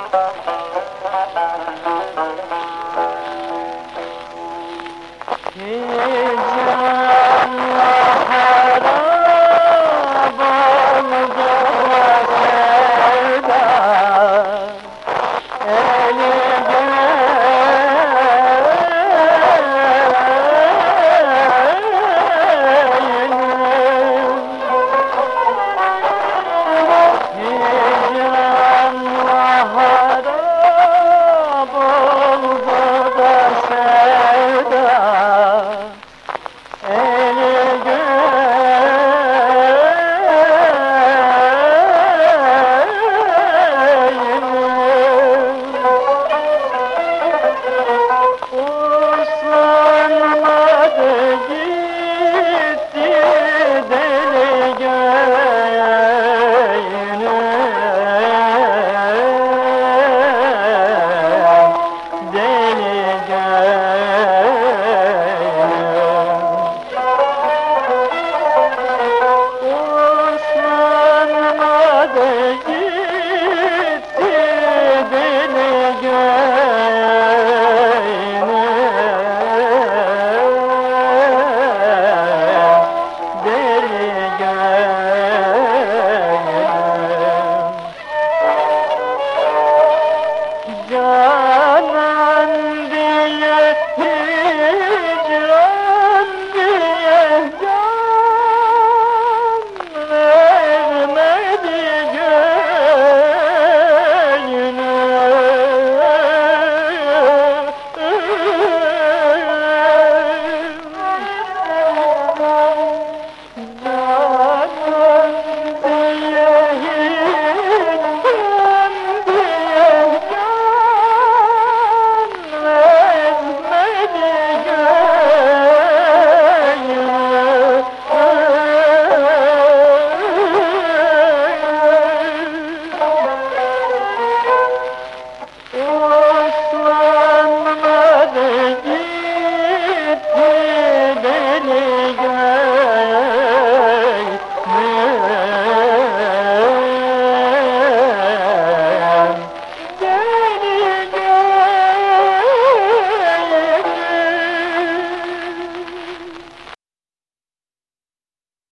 Hey,